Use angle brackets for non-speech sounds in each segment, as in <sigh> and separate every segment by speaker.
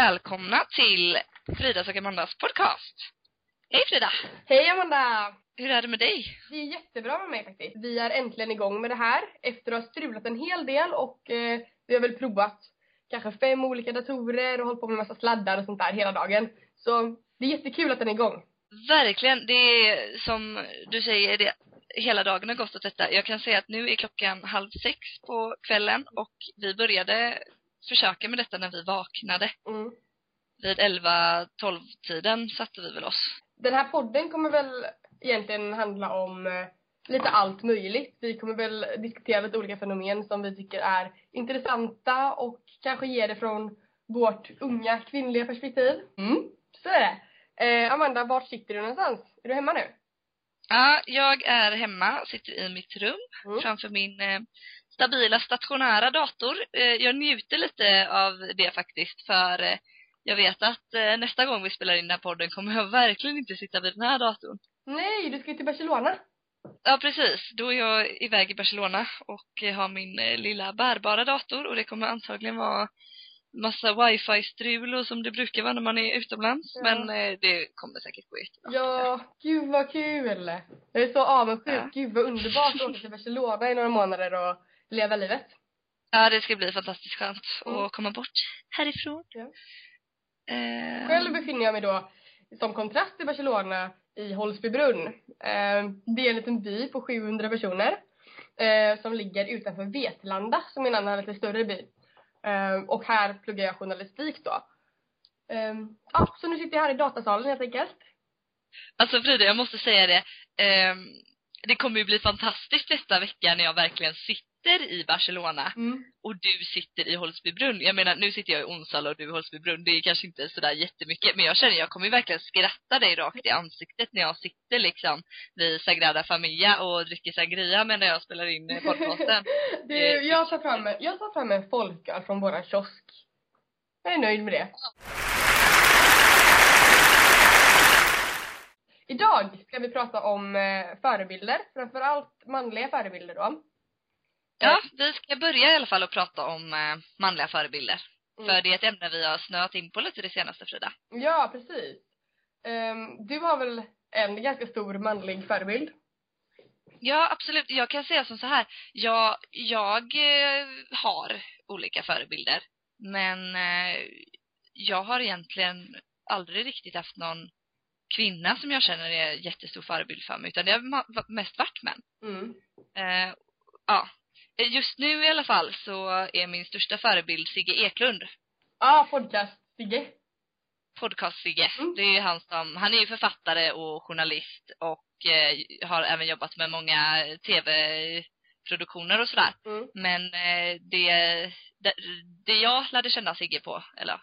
Speaker 1: välkomna till Fridas och Amandas podcast. Hej Frida!
Speaker 2: Hej Amanda!
Speaker 1: Hur är det med dig?
Speaker 2: Det är jättebra med mig faktiskt. Vi är äntligen igång med det här efter att ha strulat en hel del och eh, vi har väl provat kanske fem olika datorer och hållit på med massa sladdar och sånt där hela dagen. Så det är jättekul att den är igång.
Speaker 1: Verkligen. Det är som du säger, det hela dagen har gått åt detta. Jag kan säga att nu är klockan halv sex på kvällen och vi började försöka med detta när vi vaknade.
Speaker 2: Mm.
Speaker 1: Vid 11-12 tiden satte vi väl oss.
Speaker 2: Den här podden kommer väl egentligen handla om eh, lite allt möjligt. Vi kommer väl diskutera lite olika fenomen som vi tycker är intressanta och kanske ge det från vårt unga kvinnliga perspektiv. Mm. Så är det. Eh, Amanda, vart sitter du någonstans? Är du hemma nu?
Speaker 1: Ja, jag är hemma, sitter i mitt rum
Speaker 2: Mm.
Speaker 1: framför min eh, stabila stationära dator. Eh, jag njuter lite av det faktiskt för eh, jag vet att eh, nästa gång vi spelar in den här podden kommer jag verkligen inte sitta vid den här datorn.
Speaker 2: Nej, du ska ju till Barcelona.
Speaker 1: Ja, precis. Då är jag iväg i Barcelona och har min lilla bärbara dator och det kommer antagligen vara massa wifi-strul och som det brukar vara när man är utomlands.
Speaker 2: Ja.
Speaker 1: Men det kommer säkert gå jättebra.
Speaker 2: Ja, gud vad kul! Jag är så avundsjuk.
Speaker 1: Ja.
Speaker 2: Gud vad underbart att åka till Barcelona i några månader och leva livet.
Speaker 1: Ja, det ska bli fantastiskt skönt
Speaker 2: Mm.
Speaker 1: att komma bort härifrån.
Speaker 2: Ja.
Speaker 1: Eh,
Speaker 2: Själv befinner jag mig då som kontrast till Barcelona i Holsbybrunn. Eh, det är en liten by på 700 personer eh, som ligger utanför Vetlanda som är en annan lite större by. Eh, och här pluggar jag journalistik då. Eh, ja, så nu sitter jag här i datasalen helt enkelt.
Speaker 1: Alltså Frida, jag måste säga det. ehm, det kommer ju bli fantastiskt nästa vecka när jag verkligen sitter i Barcelona
Speaker 2: Mm.
Speaker 1: och du sitter i Holsbybrunn. Jag menar, nu sitter jag i Onsala och du i Holsbybrunn. Det är kanske inte sådär jättemycket, men jag känner jag kommer verkligen skratta dig rakt i ansiktet när jag sitter liksom vid Sagrada Familia och dricker sangria medan jag spelar in <laughs> podcasten.
Speaker 2: Du, jag tar fram, jag tar fram en folköl från våran kiosk. Jag är nöjd med det. Idag ska vi prata om eh, förebilder, framförallt manliga förebilder då.
Speaker 1: Ja, vi ska börja i alla fall att prata om eh, manliga förebilder.
Speaker 2: Mm.
Speaker 1: För det är ett ämne vi har snöat in på lite det senaste Frida.
Speaker 2: Ja, precis. Ehm, du har väl en ganska stor manlig förebild?
Speaker 1: Ja, absolut. Jag kan säga som så här. Jag, jag eh, har olika förebilder. Men eh, jag har egentligen aldrig riktigt haft någon kvinna som jag känner är jättestor förebild för mig. Utan det har mest varit män.
Speaker 2: Mm.
Speaker 1: Eh, ja. Just nu i alla fall så är min största förebild Sigge Eklund.
Speaker 2: Ja, ah, podcast-Sigge.
Speaker 1: Podcast-Sigge.
Speaker 2: Mm.
Speaker 1: Det är han som, han är ju författare och journalist och eh, har även jobbat med många tv-produktioner och sådär.
Speaker 2: Mm.
Speaker 1: Men eh, det, det, det jag lärde känna Sigge på, eller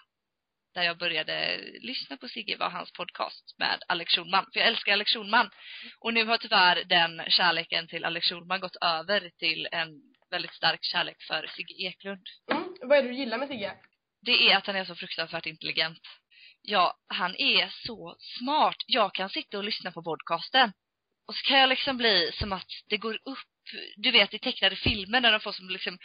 Speaker 1: där jag började lyssna på Sigge var hans podcast med Alex Schulman. För jag älskar Alex Schulman. Och nu har tyvärr den kärleken till Alex Schulman gått över till en väldigt stark kärlek för Sigge Eklund.
Speaker 2: Mm. Vad är det du gillar med Sigge?
Speaker 1: Det är att han är så fruktansvärt intelligent. Ja, han är så smart. Jag kan sitta och lyssna på podcasten. Och så kan jag liksom bli som att det går upp, du vet i tecknade filmer när de får som liksom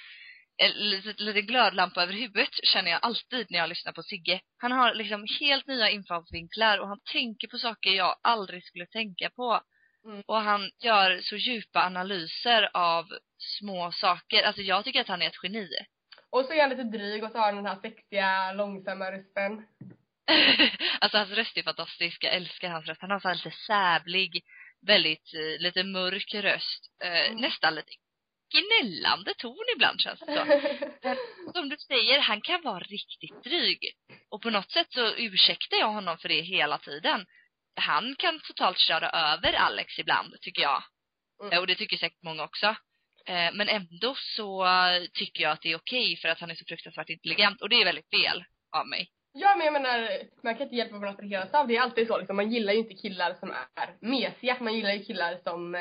Speaker 1: en liten, liten glödlampa över huvudet känner jag alltid när jag lyssnar på Sigge. Han har liksom helt nya infallsvinklar och han tänker på saker jag aldrig skulle tänka på.
Speaker 2: Mm.
Speaker 1: Och han gör så djupa analyser av små saker. Alltså jag tycker att han är ett geni.
Speaker 2: Och så är han lite dryg och så har han den här sexiga, långsamma rösten. <laughs>
Speaker 1: alltså hans röst är fantastisk. Jag älskar hans röst. Han har så här lite sävlig, väldigt, eh, lite mörk röst. Eh,
Speaker 2: Mm.
Speaker 1: Nästan lite gnällande ton ibland känns det som. <laughs> Som du säger, han kan vara riktigt dryg. Och på något sätt så ursäktar jag honom för det hela tiden. Han kan totalt köra över Alex ibland, tycker jag.
Speaker 2: Mm.
Speaker 1: Och det tycker säkert många också. Eh, Men ändå så tycker jag att det är okej för att han är så fruktansvärt intelligent. Och det är väldigt fel av mig.
Speaker 2: Ja men jag menar, man kan inte hjälpa vad man attraheras av. Det är alltid så liksom, man gillar ju inte killar som är mesiga. Man gillar ju killar som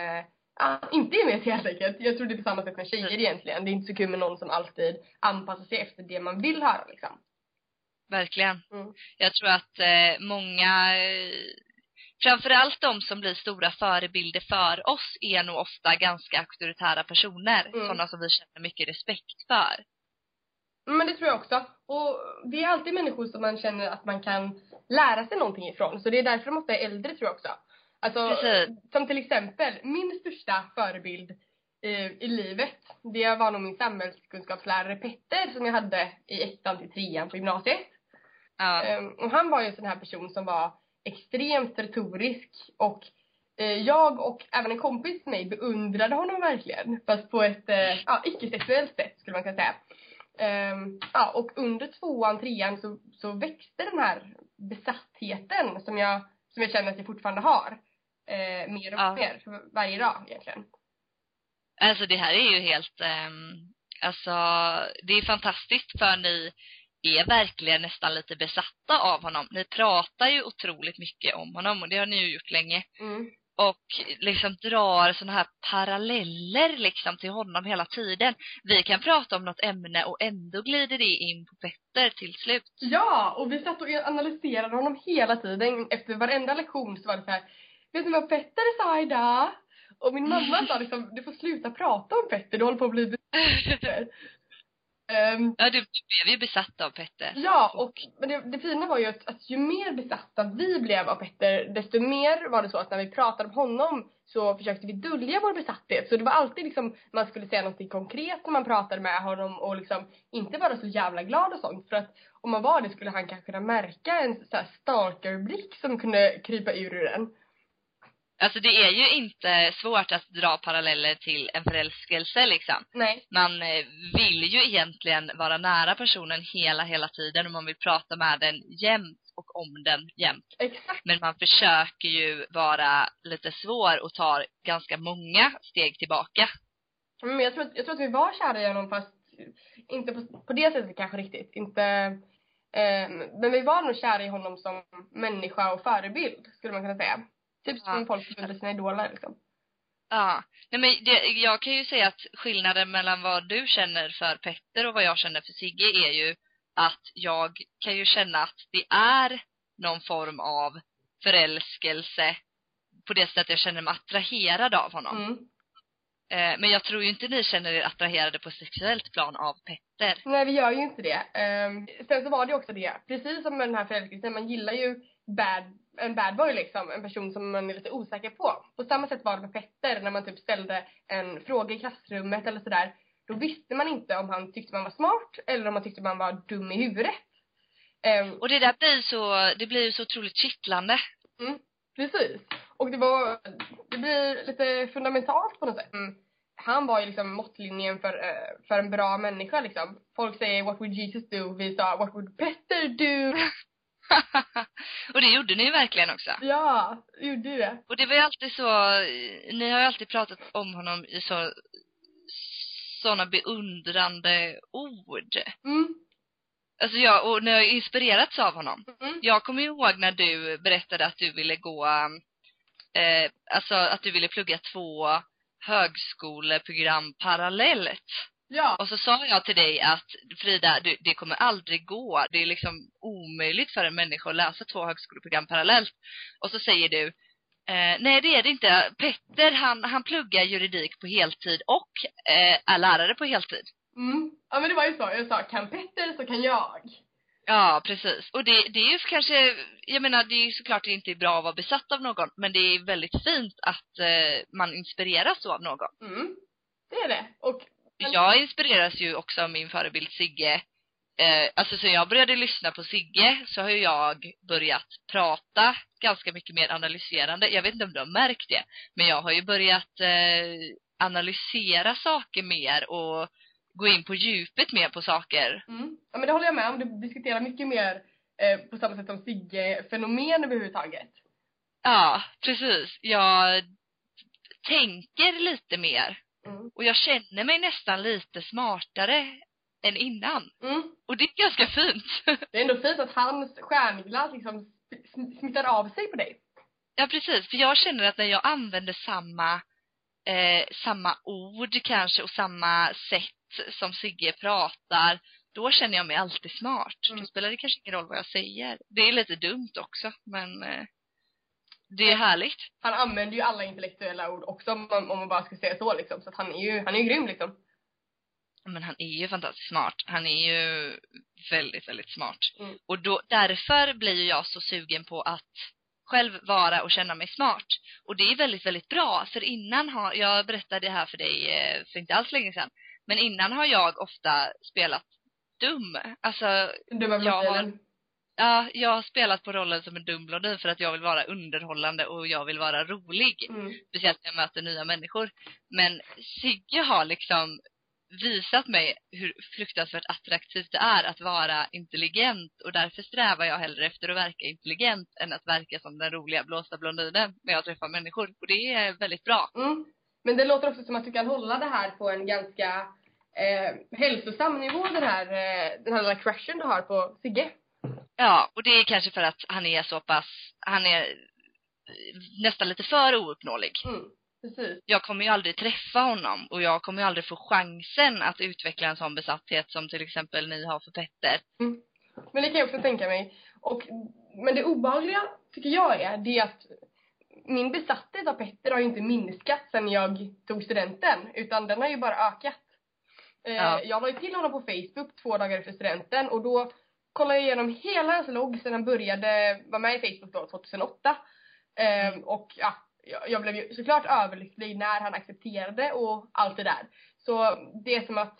Speaker 2: ja, inte är mesiga helt enkelt. Jag tror det är på samma sätt med tjejer egentligen. Det är inte så kul med någon som alltid anpassar sig efter det man vill höra liksom.
Speaker 1: Verkligen.
Speaker 2: Mm.
Speaker 1: Jag tror att eh, många, eh, framförallt de som blir stora förebilder för oss är nog ofta ganska auktoritära personer.
Speaker 2: Mm.
Speaker 1: Sådana som vi känner mycket respekt för.
Speaker 2: Men det tror jag också. Och det är alltid människor som man känner att man kan lära sig någonting ifrån. Så det är därför de ofta är äldre tror jag också. Alltså,
Speaker 1: Precis.
Speaker 2: som till exempel, min största förebild i, i livet, det var nog min samhällskunskapslärare Petter som jag hade i ettan till trean på gymnasiet.
Speaker 1: Ja.
Speaker 2: Ehm, och han var ju en sån här person som var extremt retorisk och eh, jag och även en kompis till mig beundrade honom verkligen. Fast på ett eh, ja, icke-sexuellt sätt skulle man kunna säga. Ehm, ja, och under tvåan, trean så, så växte den här besattheten som jag, som jag känner att jag fortfarande har. Eh, mer och
Speaker 1: Ja.
Speaker 2: mer för varje dag egentligen.
Speaker 1: Alltså det här är ju helt, ehm, alltså det är fantastiskt för ni är verkligen nästan lite besatta av honom. Ni pratar ju otroligt mycket om honom och det har ni ju gjort länge.
Speaker 2: Mm.
Speaker 1: Och liksom drar såna här paralleller liksom till honom hela tiden. Vi kan prata om något ämne och ändå glider det in på Petter till slut.
Speaker 2: Ja, och vi satt och analyserade honom hela tiden. Efter varenda lektion så var det så här. Vet ni vad Petter sa idag? Och min mamma sa liksom, du får sluta prata om Petter, du håller på att bli besatt. <laughs> Ehm,
Speaker 1: Ja, du, blev ju besatt av Petter.
Speaker 2: ja, och men det, det fina var ju att, att ju mer besatta vi blev av Petter, desto mer var det så att när vi pratade om honom så försökte vi dölja vår besatthet. Så det var alltid liksom, man skulle säga något konkret när man pratade med honom och liksom inte vara så jävla glad och sånt. För att om man var det skulle han kanske kunna märka en så här stalkerblick som kunde krypa ur ur den.
Speaker 1: Alltså det är ju inte svårt att dra paralleller till en förälskelse liksom.
Speaker 2: Nej.
Speaker 1: Man eh, vill ju egentligen vara nära personen hela, hela tiden och man vill prata med den jämt och om den jämt.
Speaker 2: Exakt.
Speaker 1: Men man försöker ju vara lite svår och tar ganska många steg tillbaka.
Speaker 2: Men jag tror, att- jag tror att vi var kära i honom fast inte på, på det sättet kanske riktigt. Inte, eh, men vi var nog kära i honom som människa och förebild skulle man kunna säga. Typ som
Speaker 1: Ja.
Speaker 2: folk beundrar sina idoler liksom.
Speaker 1: Ja. Nej men det, jag kan ju säga att skillnaden mellan vad du känner för Petter och vad jag känner för Sigge är ju att jag kan ju känna att det är någon form av förälskelse på det sättet jag känner mig attraherad av honom.
Speaker 2: Mm.
Speaker 1: Eh, men jag tror ju inte ni känner er attraherade på sexuellt plan av Petter.
Speaker 2: Nej vi gör ju inte det. Um, sen så var det också det, precis som med den här förälskelsen, man gillar ju bad, en bad boy liksom, en person som man är lite osäker på. På samma sätt var det med Petter när man typ ställde en fråga i klassrummet eller sådär. Då visste man inte om han tyckte man var smart eller om han tyckte man var dum i huvudet. Ehm,
Speaker 1: Och det där blir så, det blir ju så otroligt kittlande.
Speaker 2: Mm, precis. Och det var, det blir lite fundamentalt på något sätt. Mm. Han var ju liksom måttlinjen för, eh, för en bra människa liksom. Folk säger what would Jesus do? Vi sa what would Petter do? <laughs>
Speaker 1: och det gjorde ni ju verkligen också.
Speaker 2: Ja, gjorde det.
Speaker 1: Och det var ju alltid så, ni har ju alltid pratat om honom i så sådana beundrande ord.
Speaker 2: Mm.
Speaker 1: Alltså jag, och ni har ju inspirerats av honom.
Speaker 2: Mm.
Speaker 1: Jag kommer ihåg när du berättade att du ville gå, eh, alltså att du ville plugga två högskoleprogram parallellt.
Speaker 2: Ja.
Speaker 1: Och så sa jag till dig att Frida, du, det kommer aldrig gå. Det är liksom omöjligt för en människa att läsa två högskoleprogram parallellt. Och så säger du, eh, nej det är det inte. Petter han, han pluggar juridik på heltid och eh, är lärare på heltid.
Speaker 2: Mm. Ja men det var ju så. Jag sa kan Petter så kan jag.
Speaker 1: Ja, precis. Och det, det är ju kanske, jag menar det är ju såklart inte bra att vara besatt av någon, men det är väldigt fint att eh, man inspireras så av någon.
Speaker 2: Mm. Det är det. Och
Speaker 1: Jag inspireras ju också av min förebild Sigge. Eh, alltså sen jag började lyssna på Sigge så har ju jag börjat prata ganska mycket mer analyserande. Jag vet inte om du har märkt det, men jag har ju börjat eh, analysera saker mer och gå in på djupet mer på saker.
Speaker 2: Mm. Ja men det håller jag med om. Du diskuterar mycket mer eh, på samma sätt som Sigge fenomen överhuvudtaget.
Speaker 1: Ja, precis. Jag tänker lite mer
Speaker 2: Mm.
Speaker 1: och jag känner mig nästan lite smartare än innan.
Speaker 2: Mm.
Speaker 1: Och det är ganska fint. <laughs>
Speaker 2: Det är ändå fint att hans stjärnglans liksom sm- smittar av sig på dig.
Speaker 1: Ja, precis. För jag känner att när jag använder samma, eh, samma ord kanske och samma sätt som Sigge pratar, då känner jag mig alltid smart.
Speaker 2: Mm.
Speaker 1: Då spelar det kanske ingen roll vad jag säger. Det är lite dumt också, men eh, det är härligt.
Speaker 2: Han använder ju alla intellektuella ord också om man, om man bara ska säga så liksom. Så att han är ju, han är ju grym liksom.
Speaker 1: men han är ju fantastiskt smart. Han är ju väldigt, väldigt smart.
Speaker 2: Mm.
Speaker 1: Och då, därför blir ju jag så sugen på att själv vara och känna mig smart. Och det är väldigt, väldigt bra. För innan har, jag berättade det här för dig eh, för inte alls länge sedan. Men innan har jag ofta spelat dum. Alltså,
Speaker 2: Dumma
Speaker 1: Jag har-. Ja, jag har spelat på rollen som en dum blondin för att jag vill vara underhållande och jag vill vara rolig.
Speaker 2: Mm.
Speaker 1: Speciellt när jag möter nya människor. Men Sigge har liksom visat mig hur fruktansvärt attraktivt det är att vara intelligent och därför strävar jag hellre efter att verka intelligent än att verka som den roliga blåsta blondinen när jag träffar människor. Och det är väldigt bra.
Speaker 2: Mm. Men det låter också som att du kan hålla det här på en ganska eh, hälsosam nivå, den här, eh, den här lilla crushen du har på Sigge.
Speaker 1: Ja, och det är kanske för att han är så pass, han är eh, nästan lite för ouppnåelig.
Speaker 2: Mm. Precis.
Speaker 1: jag kommer ju aldrig träffa honom och jag kommer ju aldrig få chansen att utveckla en sån besatthet som till exempel ni har för Petter.
Speaker 2: Men det kan jag också tänka mig. Och, men det obehagliga tycker jag är, det är att min besatthet av Petter har ju inte minskat sen jag tog studenten, utan den har ju bara ökat. Eh,
Speaker 1: Ja.
Speaker 2: Jag la ju till honom på Facebook två dagar efter studenten och då kollade jag igenom hela hans logg sen han började vara med i Facebook då, 2008. Eh, och ja, jag, jag blev ju såklart överlycklig när han accepterade och allt det där. Så det är som att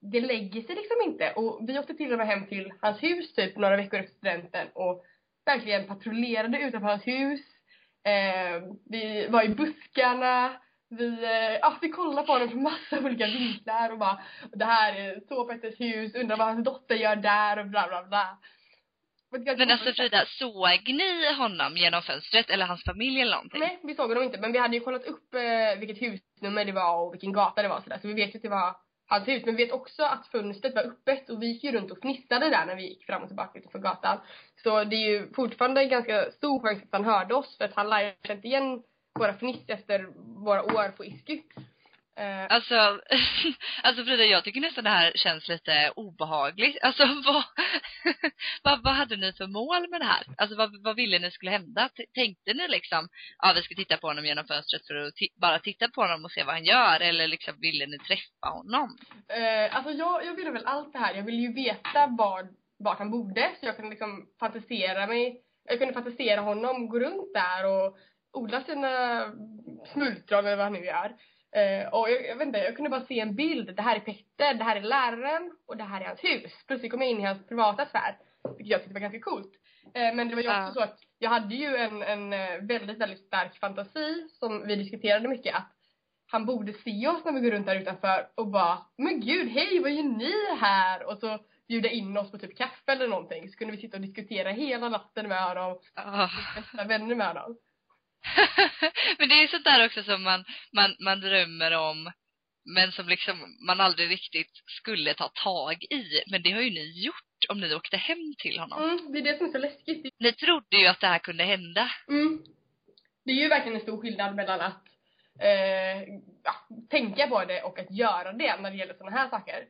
Speaker 2: det lägger sig liksom inte. Och vi åkte till och med hem till hans hus typ några veckor efter studenten och verkligen patrullerade utanför hans hus. Eh, vi var i buskarna. Vi, eh, ja, vi kollade på honom från massa olika vinklar och bara det här är så Petters hus, undrar vad hans dotter gör där och bla bla bla.
Speaker 1: Men alltså Frida, såg ni honom genom fönstret eller hans familj eller någonting?
Speaker 2: Nej, vi såg honom inte. Men vi hade ju kollat upp eh, vilket husnummer det var och vilken gata det var sådär. Så vi vet ju att det var hans hus. Men vi vet också att fönstret var öppet och vi gick ju runt och fnissade där när vi gick fram och tillbaka utanför gatan. Så det är ju fortfarande ganska stor chans att han hörde oss för att han lär ju känt igen våra fniss efter våra år på Isky. Eh,
Speaker 1: Alltså, <laughs> alltså Frida, jag tycker nästan det här känns lite obehagligt. Alltså <laughs> vad, vad, vad hade ni för mål med det här? Alltså vad, vad ville ni skulle hända? T- Tänkte ni liksom, ja vi ska titta på honom genom fönstret för att bara titta på honom och se vad han gör? Eller liksom ville ni träffa honom?
Speaker 2: Eh, alltså jag, jag ville väl allt det här. Jag ville ju veta var, vart han bodde så jag kunde liksom fantisera mig. Jag kunde fantisera honom, gå runt där och odla sina smultron eller vad han nu gör. Eh, och jag, jag vet inte, jag kunde bara se en bild. Det här är Petter, det här är läraren och det här är hans hus. Plötsligt kom jag in i hans privata sfär. Vilket jag tyckte var ganska coolt. Eh, men det var ju
Speaker 1: Ja.
Speaker 2: också så att jag hade ju en, en eh, väldigt, väldigt stark fantasi som vi diskuterade mycket att han borde se oss när vi går runt där utanför och bara Men gud, hej vad gör ni här? Och så bjuda in oss på typ kaffe eller någonting så kunde vi sitta och diskutera hela natten med honom,
Speaker 1: Ah.
Speaker 2: bästa vänner med honom. <laughs>
Speaker 1: Men det är sånt där också som man, man, man drömmer om men som liksom man aldrig riktigt skulle ta tag i. Men det har ju ni gjort om ni åkte hem till honom.
Speaker 2: Mm, det är det som är så läskigt.
Speaker 1: Ni trodde ju att det här kunde hända.
Speaker 2: Mm. Det är ju verkligen en stor skillnad mellan att eh, ja, tänka på det och att göra det när det gäller sådana här saker.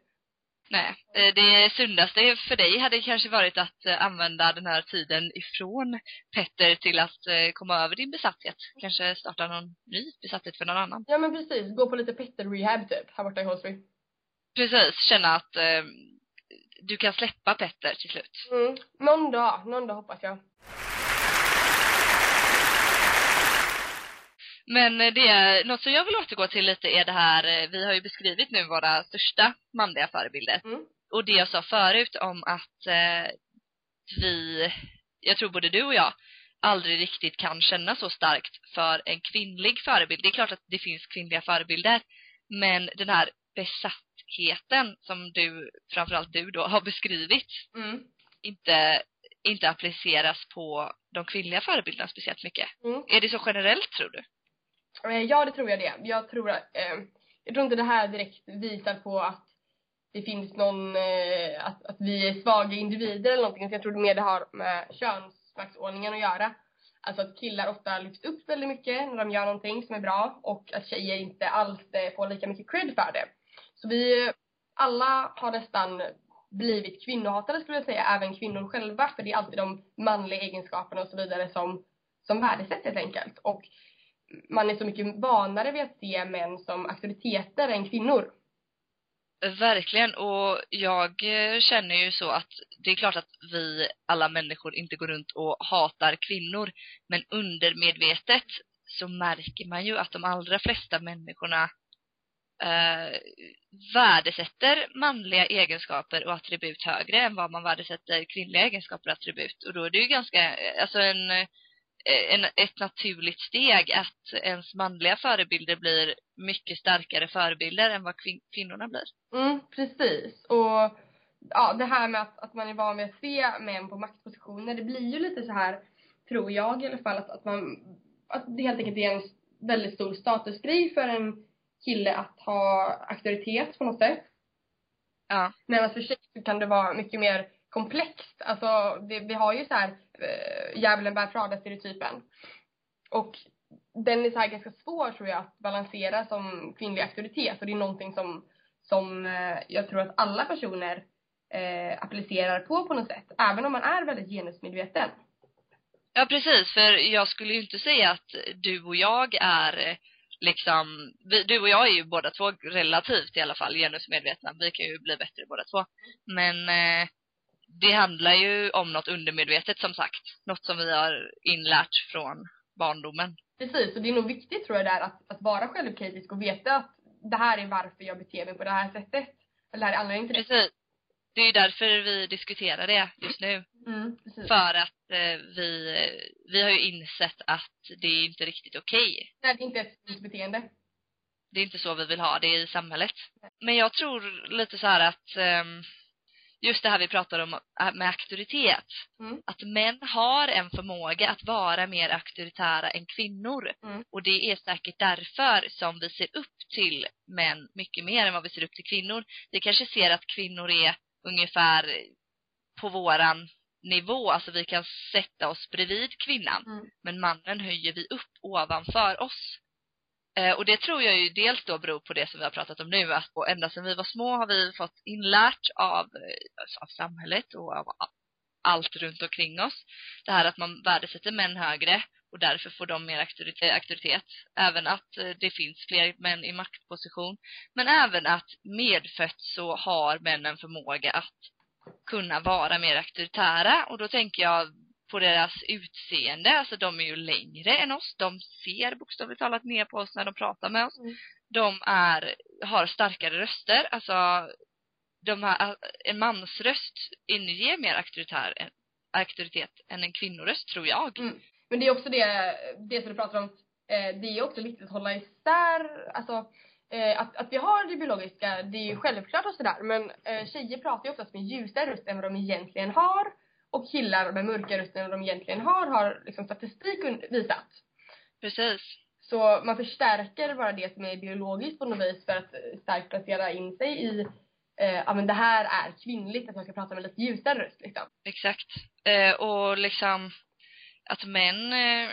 Speaker 1: Nej, eh, det sundaste för dig hade kanske varit att eh, använda den här tiden ifrån Petter till att eh, komma över din besatthet. Kanske starta någon ny besatthet för någon annan.
Speaker 2: Ja men precis, gå på lite petter rehab typ här borta i Holsby.
Speaker 1: Precis, känna att eh, du kan släppa Petter till slut.
Speaker 2: Mm. Någon dag, någon dag hoppas jag.
Speaker 1: Men eh, det är, något som jag vill återgå till lite är det här, eh, vi har ju beskrivit nu våra största manliga förebilder.
Speaker 2: Mm.
Speaker 1: Och det jag sa förut om att eh, vi, jag tror både du och jag, aldrig riktigt kan känna så starkt för en kvinnlig förebild. Det är klart att det finns kvinnliga förebilder, men den här besattheten som du, framförallt du då, har beskrivit,
Speaker 2: Mm.
Speaker 1: inte, inte appliceras på de kvinnliga förebilderna speciellt mycket.
Speaker 2: Mm.
Speaker 1: Är det så generellt tror du?
Speaker 2: Eh, ja, det tror jag det. Jag tror att, eh, jag tror inte det här direkt visar på att det finns någon, eh, att, att vi är svaga individer eller någonting. Så jag tror mer det har med könsmaktsordningen att göra. Alltså att killar ofta lyfts upp väldigt mycket när de gör någonting som är bra och att tjejer inte alls eh, får lika mycket cred för det. Så vi alla har nästan blivit kvinnohatare skulle jag säga, även kvinnor själva. För det är alltid de manliga egenskaperna och så vidare som, som värdesätts helt enkelt. Och man är så mycket vanare vid att se män som auktoriteter än kvinnor.
Speaker 1: Verkligen och jag eh, känner ju så att det är klart att vi alla människor inte går runt och hatar kvinnor men undermedvetet så märker man ju att de allra flesta människorna eh, värdesätter manliga egenskaper och attribut högre än vad man värdesätter kvinnliga egenskaper och attribut och då är det ju ganska, eh, alltså en, eh, en ett naturligt steg att ens manliga förebilder blir mycket starkare förebilder än vad kvin kvinnorna blir.
Speaker 2: Mm, precis. Och ja, det här med att, att man är van vid att se män på maktpositioner, det blir ju lite så här, tror jag i alla fall, att, att man, att det helt enkelt är en väldigt stor statusgrej för en kille att ha auktoritet på något sätt.
Speaker 1: Ja.
Speaker 2: Medan för tjejer kan det vara mycket mer komplext. Alltså, det, vi har ju så här Typ, eh, djävulen bär Prada-stereotypen. Och den är så här ganska svår tror jag att balansera som kvinnlig auktoritet och det är någonting som, som eh, jag tror att alla personer eh, applicerar på på något sätt. Även om man är väldigt genusmedveten.
Speaker 1: Ja, precis. För jag skulle ju inte säga att du och jag är eh, liksom, vi, du och jag är ju båda två relativt i alla fall genusmedvetna. Vi kan ju bli bättre båda två. Men eh, det handlar ju om något undermedvetet som sagt. Något som vi har inlärt från barndomen.
Speaker 2: Precis, och det är nog viktigt tror jag där att, att vara självkritisk och veta att det här är varför jag beter mig på det här sättet. Eller det här är anledningen till det.
Speaker 1: Precis. Det är ju därför vi diskuterar det just nu.
Speaker 2: Mm.
Speaker 1: För att eh, vi, vi har ju insett att det är inte riktigt okej. Okay.
Speaker 2: Nej, det är inte ett beteende.
Speaker 1: Det är inte så vi vill ha det i samhället. Men jag tror lite så här att eh, just det här vi pratar om äh, med auktoritet.
Speaker 2: Mm.
Speaker 1: Att män har en förmåga att vara mer auktoritära än kvinnor.
Speaker 2: Mm.
Speaker 1: Och det är säkert därför som vi ser upp till män mycket mer än vad vi ser upp till kvinnor. Vi kanske ser att kvinnor är ungefär på våran nivå, alltså vi kan sätta oss bredvid kvinnan.
Speaker 2: Mm.
Speaker 1: Men mannen höjer vi upp ovanför oss. Eh, och det tror jag ju dels då beror på det som vi har pratat om nu, att ända sedan vi var små har vi fått inlärt av, eh, av samhället och av allt runt omkring oss. Det här att man värdesätter män högre och därför får de mer eh, auktoritet. Även att det finns fler män i maktposition. Men även att medfött så har männen förmåga att kunna vara mer auktoritära och då tänker jag på deras utseende, alltså de är ju längre än oss, de ser bokstavligt talat ner på oss när de pratar med oss.
Speaker 2: Mm.
Speaker 1: De är, har starkare röster, alltså de har, en mansröst inger mer auktoritär, auktoritet än en kvinnoröst tror jag.
Speaker 2: Mm. Men det är också det, det som du pratar om, eh, det är också viktigt att hålla isär, alltså eh, att, att vi har det biologiska, det är ju självklart och sådär, men eh, tjejer pratar ju oftast med ljusare röst än vad de egentligen har och killar med mörka röster än de egentligen har, har liksom statistik visat.
Speaker 1: Precis.
Speaker 2: Så man förstärker bara det som är biologiskt på något vis för att starkt placera in sig i eh, ja men det här är kvinnligt, att jag ska prata med lite ljusare röst liksom.
Speaker 1: Exakt. Eh, och liksom att män eh,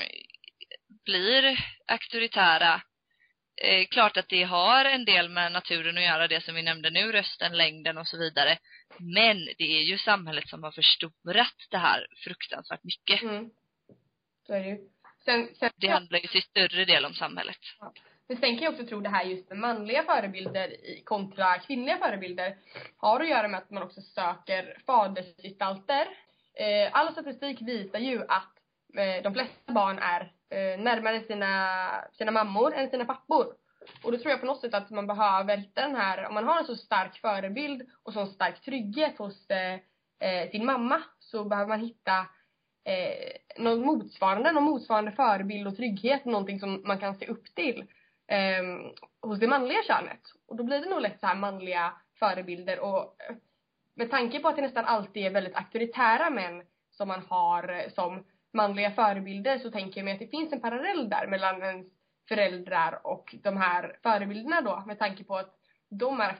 Speaker 1: blir auktoritära eh, klart att det har en del med naturen att göra, det som vi nämnde nu, rösten, längden och så vidare. Men det är ju samhället som har förstorat det här fruktansvärt mycket.
Speaker 2: Mm. Så är det ju. Sen, sen,
Speaker 1: det handlar ju till större del om samhället.
Speaker 2: Ja. Men sen kan jag också tro det här just med manliga förebilder kontra kvinnliga förebilder har att göra med att man också söker fadersgestalter. Eh, all statistik visar ju att eh, de flesta barn är eh, närmare sina, sina mammor än sina pappor. Och då tror jag på något sätt att man behöver hitta den här, om man har en så stark förebild och så stark trygghet hos eh, eh, sin mamma så behöver man hitta eh, någon motsvarande, någon motsvarande förebild och trygghet, någonting som man kan se upp till eh, hos det manliga könet. Och då blir det nog lätt så här manliga förebilder och eh, med tanke på att det nästan alltid är väldigt auktoritära män som man har eh, som manliga förebilder så tänker jag mig att det finns en parallell där mellan ens föräldrar och de här förebilderna då med tanke på att de är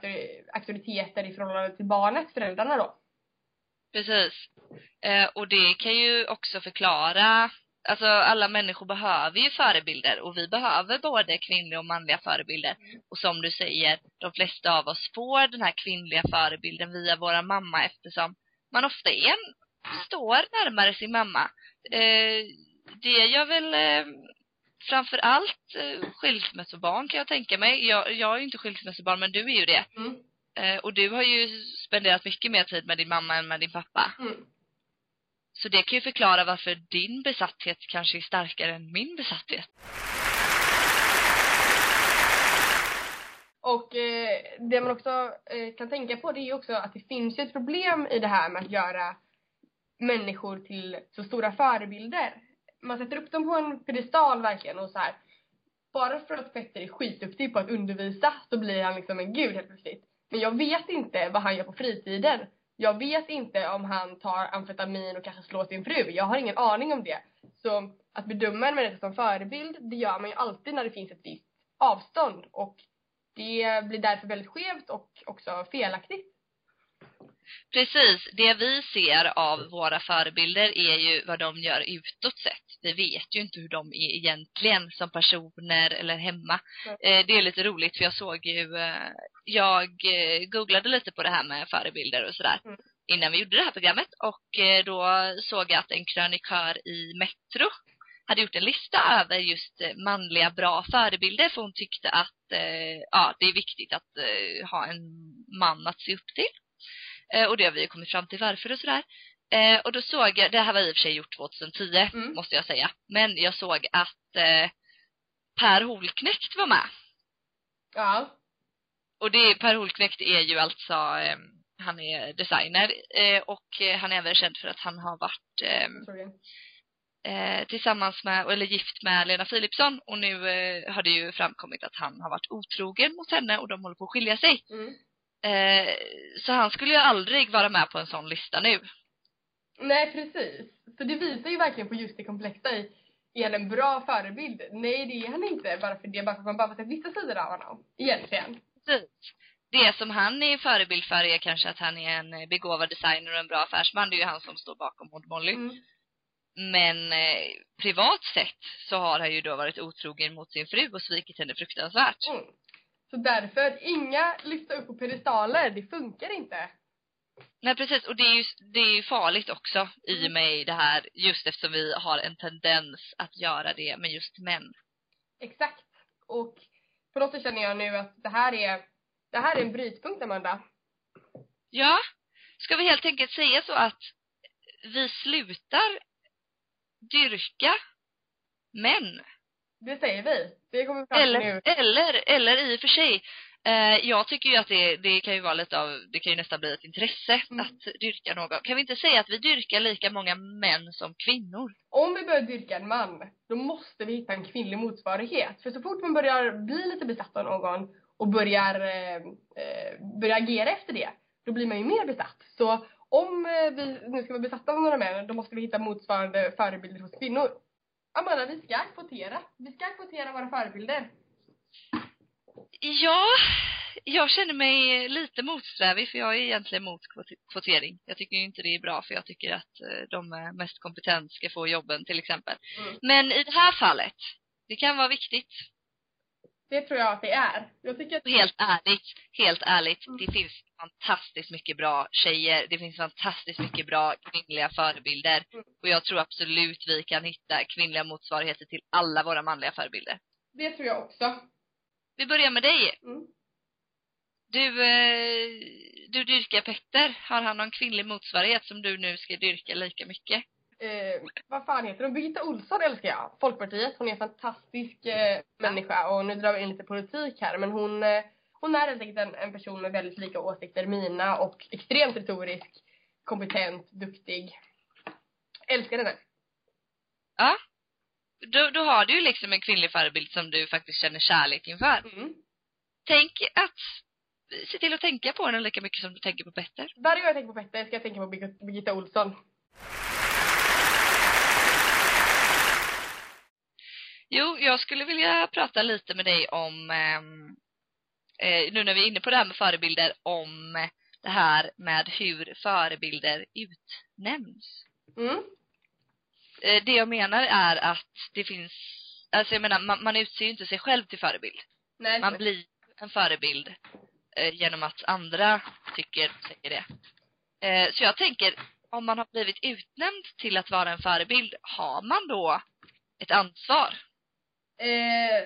Speaker 2: auktoriteter i förhållande till barnet, föräldrarna då.
Speaker 1: Precis. Eh, och det kan ju också förklara, alltså alla människor behöver ju förebilder och vi behöver både kvinnliga och manliga förebilder.
Speaker 2: Mm.
Speaker 1: Och som du säger, de flesta av oss får den här kvinnliga förebilden via våra mamma eftersom man ofta är en, står närmare sin mamma. Eh, det gör väl eh, framför allt eh, skilsmässobarn kan jag tänka mig. Jag, jag är ju inte skilsmässobarn men du är ju det.
Speaker 2: Mm.
Speaker 1: Eh, och du har ju spenderat mycket mer tid med din mamma än med din pappa.
Speaker 2: Mm.
Speaker 1: Så det kan ju förklara varför din besatthet kanske är starkare än min besatthet.
Speaker 2: Och eh, det man också eh, kan tänka på det är ju också att det finns ju ett problem i det här med att göra människor till så stora förebilder. Man sätter upp dem på en pedestal verkligen och så här. Bara för att Petter är skitduktig på att undervisa så blir han liksom en gud helt plötsligt. Men jag vet inte vad han gör på fritiden. Jag vet inte om han tar amfetamin och kanske slår sin fru. Jag har ingen aning om det. Så att bedöma en människa som förebild, det gör man ju alltid när det finns ett visst avstånd. Och det blir därför väldigt skevt och också felaktigt.
Speaker 1: Precis. Det vi ser av våra förebilder är ju vad de gör utåt sett. Vi vet ju inte hur de är egentligen som personer eller hemma.
Speaker 2: Mm.
Speaker 1: Det är lite roligt för jag såg ju, eh, jag eh, googlade lite på det här med förebilder och sådär.
Speaker 2: Mm.
Speaker 1: Innan vi gjorde det här programmet och då såg jag att en krönikör i Metro hade gjort en lista över just manliga bra förebilder för hon tyckte att eh, ja, det är viktigt att eh, ha en man att se upp till. Eh, och det har vi ju kommit fram till varför och sådär. Eh, och då såg jag, det här var i och för sig gjort 2010
Speaker 2: Mm.
Speaker 1: måste jag säga. Men jag såg att eh, Per Holknekt var med.
Speaker 2: Ja.
Speaker 1: Och det, Per Holknekt är ju alltså, eh, han är designer eh, och han är även känd för att han har varit eh,
Speaker 2: jag.
Speaker 1: eh, tillsammans med, eller gift med Lena Philipsson och nu har det ju framkommit att han har varit otrogen mot henne och de håller på att skilja sig.
Speaker 2: Mm.
Speaker 1: Eh, så han skulle ju aldrig vara med på en sån lista nu.
Speaker 2: Nej, precis. Så det visar ju verkligen på just det komplexa i är han en bra förebild? Nej, det är han inte. Bara för det, bara för att man bara får se vissa sidor av honom. Egentligen.
Speaker 1: Precis. Det som han är förebild för är kanske att han är en eh, begåvad designer och en bra affärsman. Det är ju han som står bakom Maud Molly.
Speaker 2: Mm.
Speaker 1: Men eh, privat sett så har han ju då varit otrogen mot sin fru och svikit henne fruktansvärt.
Speaker 2: Mm. Så därför, inga lyfta upp på pedestaler. Det funkar inte.
Speaker 1: Nej precis, och det är ju, det är ju farligt också i och
Speaker 2: Mm.
Speaker 1: med det här just eftersom vi har en tendens att göra det med just män.
Speaker 2: Exakt. Och på något sätt känner jag nu att det här är, det här är en brytpunkt, Amanda.
Speaker 1: Ja, ska vi helt enkelt säga så att vi slutar dyrka män?
Speaker 2: Det säger vi. Det kommer fram
Speaker 1: Eller,
Speaker 2: nu.
Speaker 1: eller, eller i och för sig. Eh, jag tycker ju att det, det kan ju vara lite av, det kan ju nästan bli ett intresse
Speaker 2: Mm.
Speaker 1: att dyrka någon. Kan vi inte säga att vi dyrkar lika många män som kvinnor?
Speaker 2: Om vi börjar dyrka en man, då måste vi hitta en kvinnlig motsvarighet. För så fort man börjar bli lite besatt av någon och börjar, eh, eh, börjar agera efter det, då blir man ju mer besatt. Så om eh, vi nu ska vara besatta av några män, då måste vi hitta motsvarande förebilder hos kvinnor. Amanda, vi ska kvotera. Vi ska kvotera våra förebilder.
Speaker 1: Ja, jag känner mig lite motsträvig för jag är egentligen mot kvot- kvotering. Jag tycker inte det är bra för jag tycker att eh, de mest kompetens ska få jobben till exempel.
Speaker 2: Mm.
Speaker 1: Men i det här fallet, det kan vara viktigt.
Speaker 2: Det tror jag att det är. Jag tycker att...
Speaker 1: Helt ärligt, helt ärligt,
Speaker 2: Mm.
Speaker 1: det finns fantastiskt mycket bra tjejer, det finns fantastiskt mycket bra kvinnliga förebilder.
Speaker 2: Mm.
Speaker 1: Och jag tror absolut vi kan hitta kvinnliga motsvarigheter till alla våra manliga förebilder.
Speaker 2: Det tror jag också.
Speaker 1: Vi börjar med dig.
Speaker 2: Mm.
Speaker 1: Du, eh, du dyrkar Petter. Har han någon kvinnlig motsvarighet som du nu ska dyrka lika mycket?
Speaker 2: Eh, vad fan heter hon? Birgitta Olsson älskar jag. Folkpartiet. Hon är en fantastisk eh, människa och nu drar vi in lite politik här men hon, eh, hon är helt enkelt en, en person med väldigt lika åsikter mina och extremt retorisk, kompetent, duktig. Älskar henne.
Speaker 1: Ja. Då, då har du ju liksom en kvinnlig förebild som du faktiskt känner kärlek inför.
Speaker 2: Mm.
Speaker 1: Tänk att se till att tänka på henne lika mycket som du tänker på Petter.
Speaker 2: Varje gång jag tänker på Petter ska jag tänka på Birg- Birgitta Olsson.
Speaker 1: Jo, jag skulle vilja prata lite med dig om, ehm, eh, nu när vi är inne på det här med förebilder, om det här med hur förebilder utnämns.
Speaker 2: Mm.
Speaker 1: Eh, det jag menar är att det finns, alltså jag menar, man, man utser ju inte sig själv till förebild.
Speaker 2: Nej,
Speaker 1: Man blir en förebild eh, genom att andra tycker, säger det. Eh, så jag tänker, om man har blivit utnämnd till att vara en förebild, har man då ett ansvar?
Speaker 2: Eh,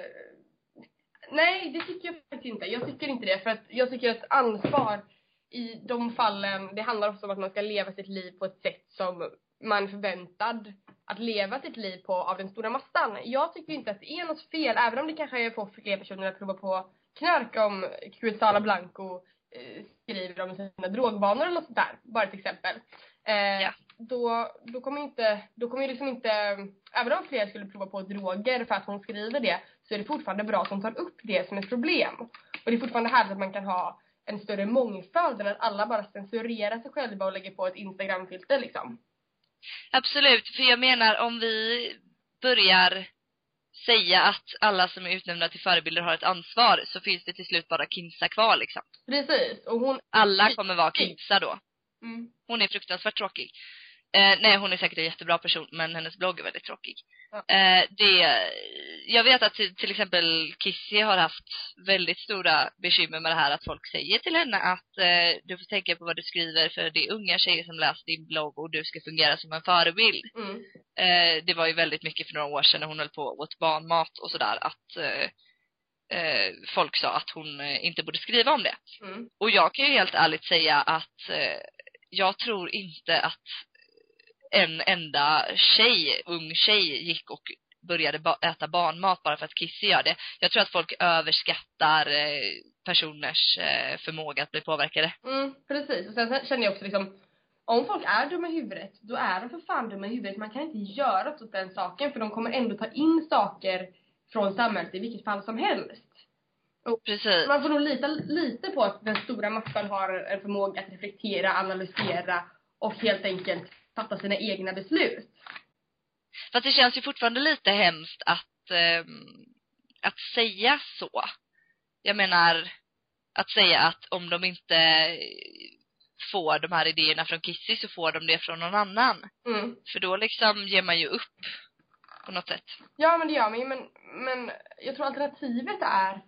Speaker 2: nej, det tycker jag faktiskt inte. Jag tycker inte det. För att jag tycker att ansvar i de fallen, det handlar också om att man ska leva sitt liv på ett sätt som man är förväntad att leva sitt liv på av den stora massan. Jag tycker inte att det är något fel, även om det kanske får fler personer att prova på knark om Cruzala Blanco eh, skriver om sina drogvanor eller något sånt där, bara ett exempel. Eh,
Speaker 1: yeah
Speaker 2: då, då kommer inte, då kommer ju liksom inte, även om fler skulle prova på droger för att hon skriver det, så är det fortfarande bra att hon tar upp det som ett problem. Och det är fortfarande härligt att man kan ha en större mångfald än att alla bara censurerar sig själva och lägger på ett Instagramfilter liksom.
Speaker 1: Absolut, för jag menar om vi börjar säga att alla som är utnämnda till förebilder har ett ansvar så finns det till slut bara Kinsa kvar liksom.
Speaker 2: Precis, och hon,
Speaker 1: Alla kommer vara Kinsa då.
Speaker 2: mm,
Speaker 1: Hon är fruktansvärt tråkig. Eh, nej, hon är säkert en jättebra person, men hennes blogg är väldigt tråkig.
Speaker 2: Ja.
Speaker 1: Eh, det, jag vet att till, till exempel Kissy har haft väldigt stora bekymmer med det här att folk säger till henne att eh, du får tänka på vad du skriver för det är unga tjejer som läser din blogg och du ska fungera som en förebild.
Speaker 2: mm,
Speaker 1: Eh, det var ju väldigt mycket för några år sedan när hon höll på och åt barnmat och sådär att eh, eh, folk sa att hon eh, inte borde skriva om det.
Speaker 2: mm,
Speaker 1: Och jag kan ju helt ärligt säga att eh, jag tror inte att en enda tjej, ung tjej, gick och började ba- äta barnmat bara för att Kissy gör det. Jag tror att folk överskattar eh, personers eh, förmåga att bli påverkade.
Speaker 2: mm, precis. Och sen känner jag också liksom, om folk är dumma i huvudet, då är de för fan dumma i huvudet. Man kan inte göra något åt den saken för de kommer ändå ta in saker från samhället i vilket fall som helst.
Speaker 1: Precis.
Speaker 2: Man får nog lita lite på att den stora massan har en förmåga att reflektera, analysera och helt enkelt fatta sina egna beslut.
Speaker 1: Fast det känns ju fortfarande lite hemskt att, ehm, att säga så. Jag menar, att säga att om de inte får de här idéerna från Kissy så får de det från någon annan.
Speaker 2: Mm.
Speaker 1: För då liksom ger man ju upp på något sätt.
Speaker 2: Ja, men det gör man ju. Men, men jag tror alternativet är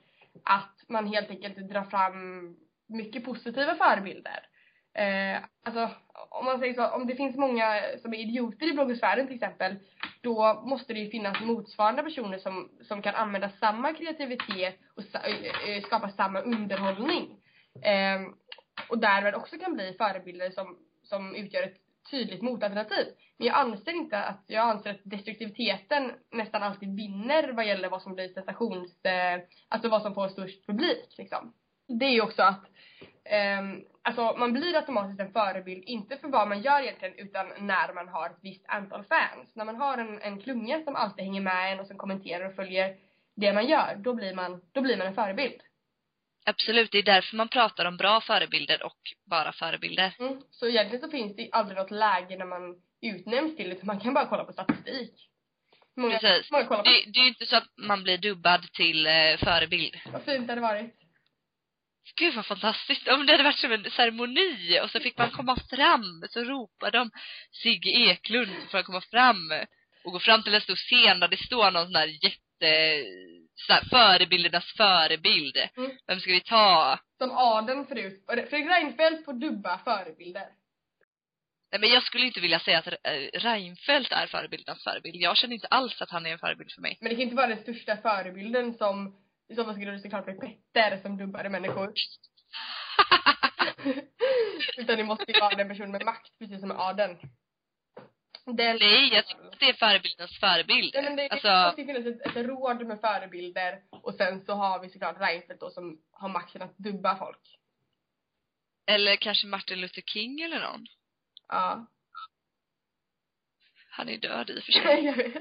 Speaker 2: att man helt enkelt drar fram mycket positiva förebilder. Eh, alltså, om man säger så, om det finns många som är idioter i bloggosfären till exempel, då måste det ju finnas motsvarande personer som, som kan använda samma kreativitet och sa, eh, eh skapa samma underhållning. Eh, och därmed också kan bli förebilder som, som utgör ett tydligt motalternativ. Men jag anser inte att, jag anser att destruktiviteten nästan alltid vinner vad gäller vad som blir sensations, eh, alltså vad som får störst publik liksom. Det är ju också att, eh, alltså man blir automatiskt en förebild, inte för vad man gör egentligen utan när man har ett visst antal fans. När man har en, en klunga som alltid hänger med en och som kommenterar och följer det man gör, då blir man, då blir man en förebild.
Speaker 1: Absolut, det är därför man pratar om bra förebilder och bara förebilder.
Speaker 2: Mm. Så egentligen så finns det aldrig något läge när man utnämns till det, utan man kan bara kolla på statistik. Många,
Speaker 1: Precis.
Speaker 2: många kollar på.
Speaker 1: Det, det är ju inte så att man blir dubbad till eh, förebild.
Speaker 2: Vad fint det hade varit.
Speaker 1: Gud vad fantastiskt. Om det hade varit som en ceremoni och så fick man komma fram. Så ropade de Sigge Eklund får han komma fram och gå fram till en stor scen där det står någon sån här jätte så här, förebildernas förebild.
Speaker 2: Mm.
Speaker 1: Vem ska vi ta?
Speaker 2: Som adeln förut. Fredrik Reinfeldt får dubba förebilder.
Speaker 1: Nej men jag skulle inte vilja säga att eh, Reinfeldt är förebildernas förebild. Jag känner inte alls att han är en förebild för mig.
Speaker 2: Men det kan inte vara den största förebilden som i så fall skulle det såklart bli Petter som dubbade människor. <laughs> Utan det måste ju vara den personen med makt, precis som med adeln. Den...
Speaker 1: Nej, jag tycker att det är förebildernas förebild.
Speaker 2: Nej, men det,
Speaker 1: alltså,
Speaker 2: det måste finnas ett, ett råd med förebilder och sen så har vi såklart Reinfeldt då som har makten att dubba folk.
Speaker 1: eller kanske Martin Luther King eller någon.
Speaker 2: Ja.
Speaker 1: Han är död i och för sig. <laughs>
Speaker 2: Jag vet.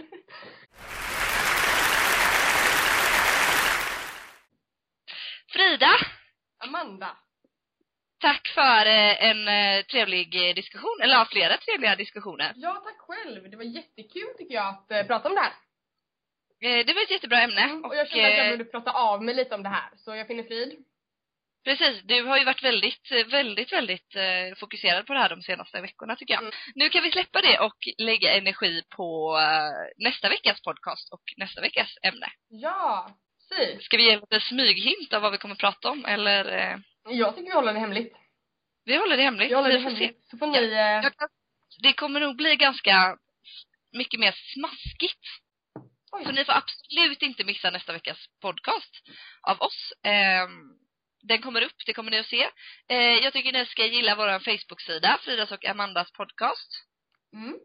Speaker 1: Frida!
Speaker 2: Amanda.
Speaker 1: Tack för eh, en eh, trevlig eh, diskussion, eller flera trevliga diskussioner.
Speaker 2: Ja, tack själv. Det var jättekul tycker jag att prata om det här.
Speaker 1: Det var ett jättebra ämne.
Speaker 2: Och jag kände att jag borde prata av mig lite om det här. Så jag finner frid.
Speaker 1: Precis, du har ju varit väldigt, väldigt, väldigt eh, fokuserad på det här de senaste veckorna tycker jag.
Speaker 2: Mm.
Speaker 1: Nu kan vi släppa det och lägga energi på eh, nästa veckas podcast och nästa veckas ämne.
Speaker 2: Ja, precis.
Speaker 1: Ska vi ge en liten smyghint av vad vi kommer att prata om eller? Eh,
Speaker 2: Jag tycker vi håller det hemligt.
Speaker 1: vi håller det hemligt.
Speaker 2: Vi håller det
Speaker 1: vi får se.
Speaker 2: hemligt. Så får ni... Eh,
Speaker 1: Jag kan, det kommer nog bli ganska mycket mer smaskigt.
Speaker 2: Oj.
Speaker 1: Så ni får absolut inte missa nästa veckas podcast av oss. Ehm, den kommer upp, det kommer ni att se. Eh, jag tycker ni ska gilla vår Facebook-sida, Fridas och Amandas podcast.
Speaker 2: Mm.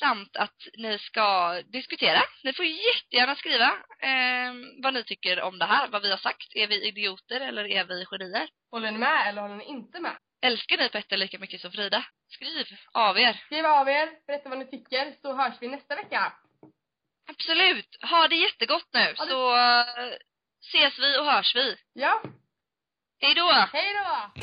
Speaker 1: Samt att ni ska diskutera. Ni får jättegärna skriva eh, vad ni tycker om det här, vad vi har sagt. Är vi idioter eller är vi genier?
Speaker 2: Håller ni med eller håller ni inte med?
Speaker 1: Älskar ni Petter lika mycket som Frida? Skriv av er.
Speaker 2: Skriv av er, berätta vad ni tycker, så hörs vi nästa vecka.
Speaker 1: Absolut. Ha det jättegott nu,
Speaker 2: det-
Speaker 1: så eh, ses vi och hörs vi.
Speaker 2: Ja,
Speaker 1: Hej då!
Speaker 2: hej då!